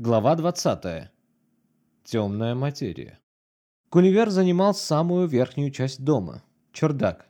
Глава 20. Темная материя. Гулливер занимал самую верхнюю часть дома – чердак.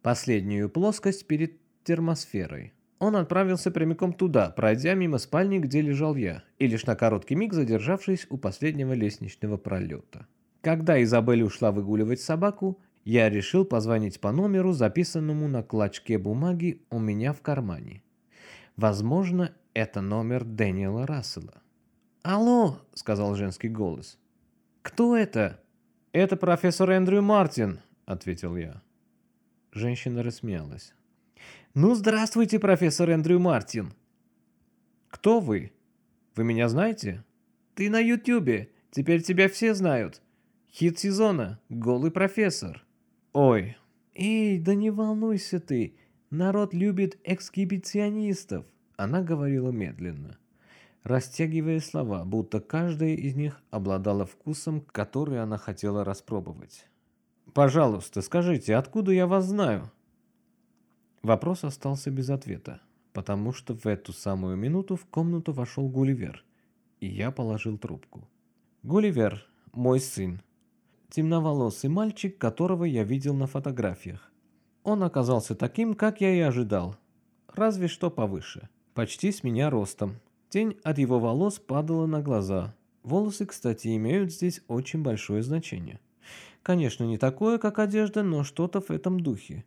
Последнюю плоскость перед термосферой. Он отправился прямиком туда, пройдя мимо спальни, где лежал я, и лишь на короткий миг задержавшись у последнего лестничного пролета. Когда Изабель ушла выгуливать собаку, я решил позвонить по номеру, записанному на клочке бумаги у меня в кармане. Возможно, это номер Дэниела Рассела. «Алло», — сказал женский голос. «Кто это?» «Это профессор Эндрю Мартин», — ответил я. Женщина рассмеялась. «Ну, здравствуйте, профессор Эндрю Мартин». «Кто вы? Вы меня знаете?» «Ты на Ютубе. Теперь тебя все знают. Хит сезона. Голый профессор». «Ой». «Эй, да не волнуйся ты. Народ любит эксгибиционистов». Она говорила медленно растягивая слова, будто каждая из них обладала вкусом, который она хотела распробовать. «Пожалуйста, скажите, откуда я вас знаю?» Вопрос остался без ответа, потому что в эту самую минуту в комнату вошел Гулливер, и я положил трубку. Гулливер, мой сын, темноволосый мальчик, которого я видел на фотографиях. Он оказался таким, как я и ожидал, разве что повыше, почти с меня ростом, Тень от его волос падала на глаза. Волосы, кстати, имеют здесь очень большое значение. Конечно, не такое, как одежда, но что-то в этом духе.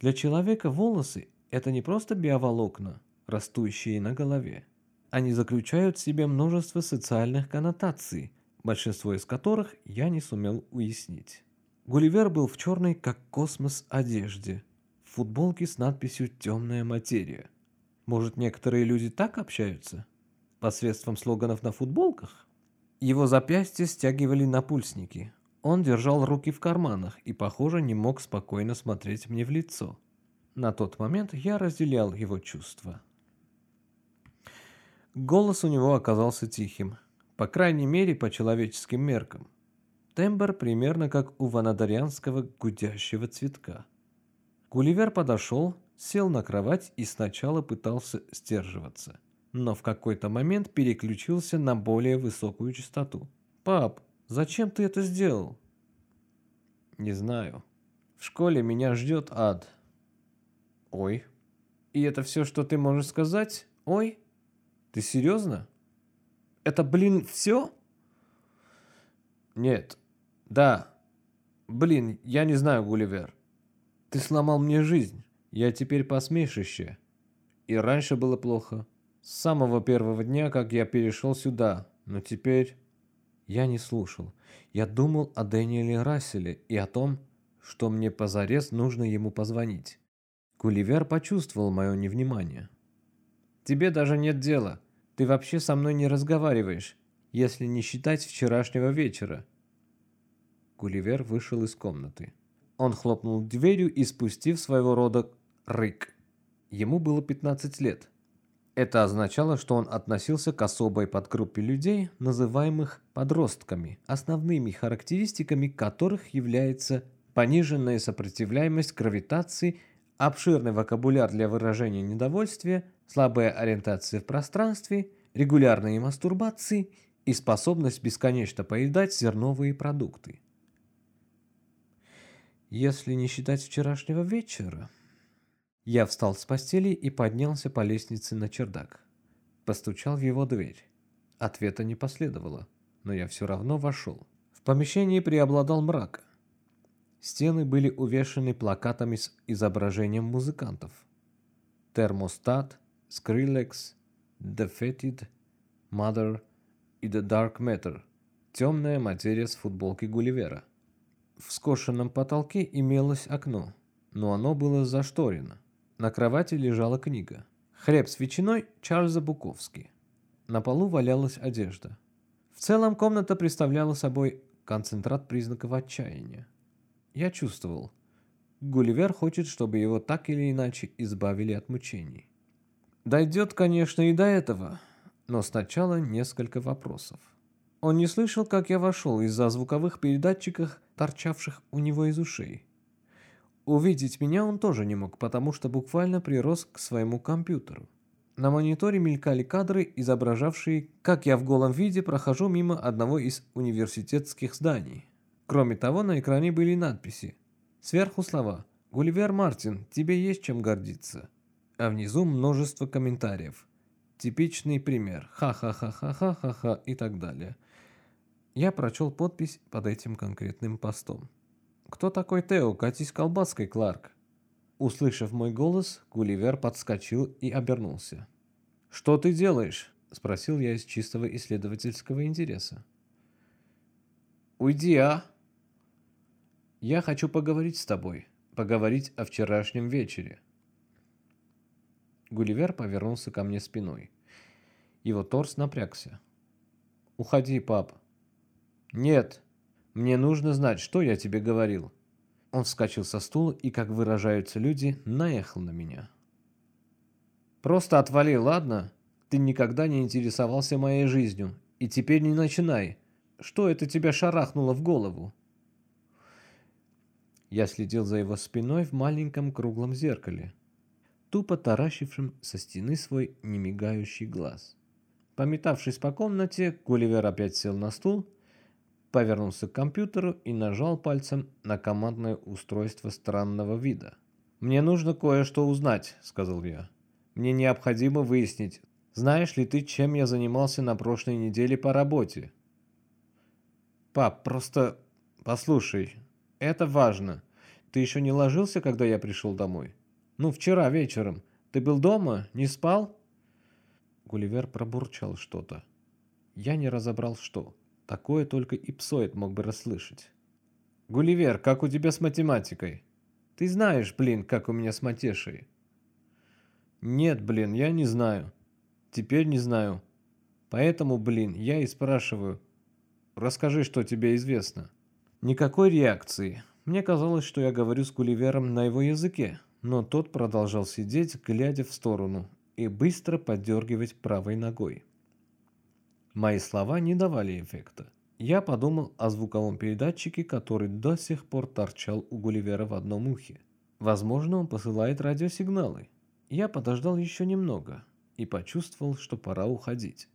Для человека волосы – это не просто биоволокна, растущие на голове. Они заключают в себе множество социальных коннотаций, большинство из которых я не сумел уяснить. Гулливер был в черной, как космос, одежде, в футболке с надписью «Темная материя». Может, некоторые люди так общаются? Посредством слоганов на футболках. Его запястья стягивали напульсники. Он держал руки в карманах и, похоже, не мог спокойно смотреть мне в лицо. На тот момент я разделял его чувства. Голос у него оказался тихим, по крайней мере, по человеческим меркам. Тембр примерно как у ванадарианского гудящего цветка. Гулливер подошел, сел на кровать и сначала пытался сдерживаться – но в какой-то момент переключился на более высокую частоту. «Пап, зачем ты это сделал?» «Не знаю. В школе меня ждет ад». «Ой. И это все, что ты можешь сказать? Ой? Ты серьезно? Это, блин, все?» «Нет. Да. Блин, я не знаю, Гулливер. Ты сломал мне жизнь. Я теперь посмешище. И раньше было плохо. С самого первого дня, как я перешел сюда, но теперь... Я не слушал. Я думал о Дэниеле Расселе и о том, что мне позарез нужно ему позвонить. Гулливер почувствовал мое невнимание. «Тебе даже нет дела. Ты вообще со мной не разговариваешь, если не считать вчерашнего вечера». Гулливер вышел из комнаты. Он хлопнул дверью и спустив своего рода рык. Ему было 15 лет. Это означало, что он относился к особой подгруппе людей, называемых подростками, основными характеристиками которых является пониженная сопротивляемость гравитации, обширный вокабуляр для выражения недовольствия, слабая ориентация в пространстве, регулярные мастурбации и способность бесконечно поедать зерновые продукты. Если не считать вчерашнего вечера, я встал с постели и поднялся по лестнице на чердак. Постучал в его дверь. Ответа не последовало, но я все равно вошел. В помещении преобладал мрак. Стены были увешаны плакатами с изображением музыкантов. Термостат, Skrillex, Defeated, Mother и The Dark Matter. Темная материя с футболки Гулливера. В скошенном потолке имелось окно, но оно было зашторено. На кровати лежала книга. Хлеб с ветчиной Чарльза Буковски. На полу валялась одежда. В целом комната представляла собой концентрат признаков отчаяния. Я чувствовал, Гулливер хочет, чтобы его так или иначе избавили от мучений. Дойдет, конечно, и до этого, но сначала несколько вопросов. Он не слышал, как я вошел из-за звуковых передатчиков, торчавших у него из ушей. Увидеть меня он тоже не мог, потому что буквально прирос к своему компьютеру. На мониторе мелькали кадры, изображавшие, как я в голом виде прохожу мимо одного из университетских зданий. Кроме того, на экране были надписи. Сверху слова «Гулливер Мартин, тебе есть чем гордиться». А внизу множество комментариев. Типичный пример. Ха-ха-ха-ха-ха-ха-ха и так далее. Я прочел подпись под этим конкретным постом. «Кто такой Тео? Катись колбаской, Кларк!» Услышав мой голос, Гулливер подскочил и обернулся. «Что ты делаешь?» – спросил я из чистого исследовательского интереса. «Уйди, а!» «Я хочу поговорить с тобой, поговорить о вчерашнем вечере». Гулливер повернулся ко мне спиной. Его торс напрягся. «Уходи, пап». «Нет, мне нужно знать, что я тебе говорил». Он вскочил со стула и, как выражаются люди, наехал на меня. «Просто отвали, ладно? Ты никогда не интересовался моей жизнью, и теперь не начинай. Что это тебя шарахнуло в голову?» Я следил за его спиной в маленьком круглом зеркале, тупо таращившим со стены свой немигающий глаз. Пометавшись по комнате, Гулливер опять сел на стул повернулся к компьютеру и нажал пальцем на командное устройство странного вида. «Мне нужно кое-что узнать», — сказал я. «Мне необходимо выяснить, знаешь ли ты, чем я занимался на прошлой неделе по работе?» «Пап, просто послушай, это важно. Ты еще не ложился, когда я пришел домой? Ну, вчера вечером. Ты был дома? Не спал?» Гулливер пробурчал что-то. Я не разобрал, что. Такое только ипсоид мог бы расслышать. «Гулливер, как у тебя с математикой?» «Ты знаешь, блин, как у меня с матешей?» «Нет, блин, я не знаю. Теперь не знаю. Поэтому, блин, я и спрашиваю. Расскажи, что тебе известно». Никакой реакции. Мне казалось, что я говорю с Гулливером на его языке, но тот продолжал сидеть, глядя в сторону, и быстро подергивать правой ногой. Мои слова не давали эффекта. Я подумал о звуковом передатчике, который до сих пор торчал у Гулливера в одном ухе. Возможно, он посылает радиосигналы. Я подождал еще немного и почувствовал, что пора уходить.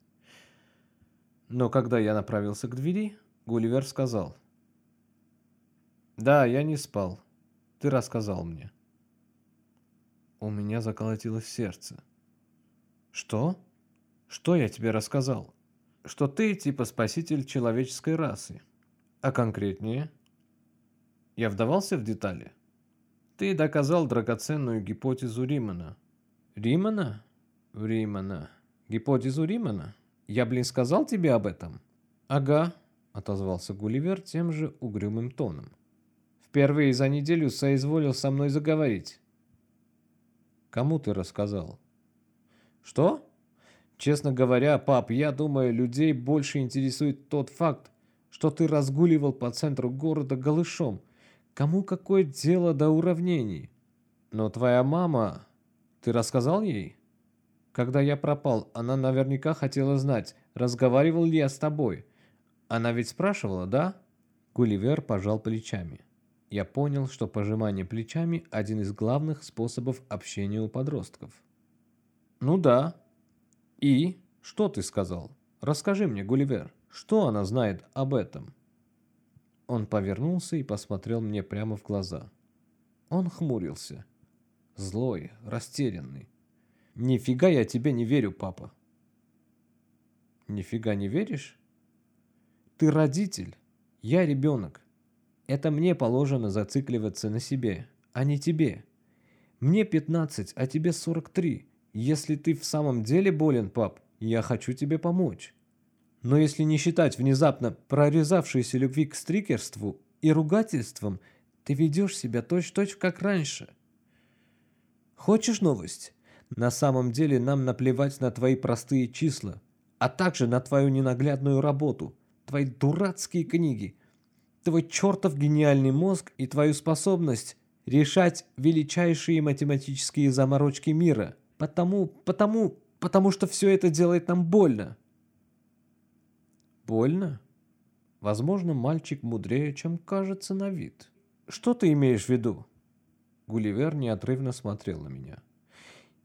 Но когда я направился к двери, Гулливер сказал. «Да, я не спал. Ты рассказал мне». У меня заколотилось сердце. «Что? Что я тебе рассказал?» Что ты типа спаситель человеческой расы. А конкретнее? Я вдавался в детали. Ты доказал драгоценную гипотезу Римана. Римана? Римана. Гипотезу Римана? Я, блин, сказал тебе об этом? Ага, отозвался Гулливер тем же угрюмым тоном. Впервые за неделю соизволил со мной заговорить. Кому ты рассказал? Что? Честно говоря, пап, я думаю, людей больше интересует тот факт, что ты разгуливал по центру города голышом. Кому какое дело до уравнений? Но твоя мама... Ты рассказал ей? Когда я пропал, она наверняка хотела знать, разговаривал ли я с тобой. Она ведь спрашивала, да? Гулливер пожал плечами. Я понял, что пожимание плечами – один из главных способов общения у подростков. «Ну да», «И? Что ты сказал? Расскажи мне, Гулливер, что она знает об этом?» Он повернулся и посмотрел мне прямо в глаза. Он хмурился. Злой, растерянный. «Нифига я тебе не верю, папа!» «Нифига не веришь?» «Ты родитель, я ребенок. Это мне положено зацикливаться на себе, а не тебе. Мне 15, а тебе 43. Если ты в самом деле болен, пап, я хочу тебе помочь. Но если не считать внезапно прорезавшейся любви к стрикерству и ругательствам, ты ведешь себя точь-точь как раньше. Хочешь новость? На самом деле нам наплевать на твои простые числа, а также на твою ненаглядную работу, твои дурацкие книги, твой чертов гениальный мозг и твою способность решать величайшие математические заморочки мира – Потому, потому, потому что все это делает нам больно. Больно? Возможно, мальчик мудрее, чем кажется на вид. Что ты имеешь в виду? Гулливер неотрывно смотрел на меня.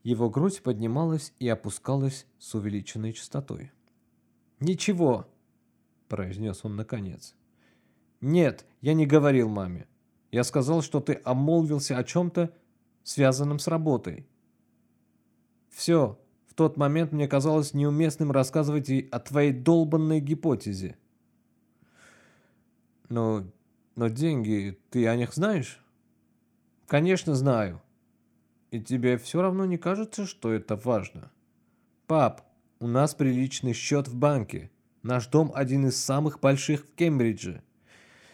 Его грудь поднималась и опускалась с увеличенной частотой. «Ничего», – произнес он наконец. «Нет, я не говорил маме. Я сказал, что ты обмолвился о чем-то, связанном с работой. Все, в тот момент мне казалось неуместным рассказывать ей о твоей долбанной гипотезе. Но, но деньги, ты о них знаешь? Конечно, знаю. И тебе все равно не кажется, что это важно? Пап, у нас приличный счет в банке. Наш дом один из самых больших в Кембридже.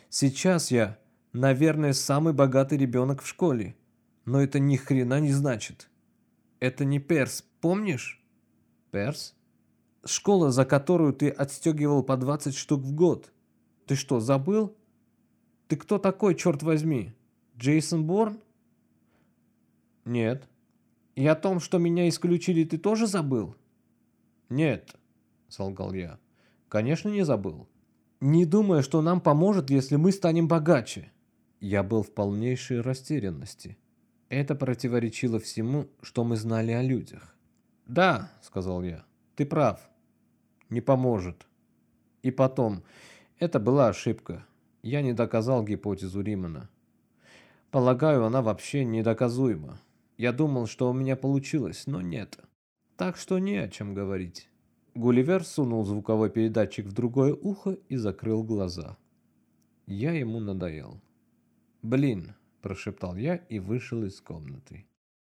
Сейчас я, наверное, самый богатый ребенок в школе. Но это ни хрена не значит. Это не Перс, помнишь? Перс? Школа, за которую ты отстегивал по 20 штук в год. Ты что, забыл? Ты кто такой, черт возьми? Джейсон Борн? Нет. И о том, что меня исключили, ты тоже забыл? Нет, солгал я. Конечно, не забыл. Не думая, что нам поможет, если мы станем богаче. Я был в полнейшей растерянности. Это противоречило всему, что мы знали о людях. «Да», — сказал я, — «ты прав. Не поможет. И потом, это была ошибка. Я не доказал гипотезу Римана. Полагаю, она вообще недоказуема. Я думал, что у меня получилось, но нет. Так что не о чем говорить». Гулливер сунул звуковой передатчик в другое ухо и закрыл глаза. Я ему надоел. «Блин», – прошептал я и вышел из комнаты.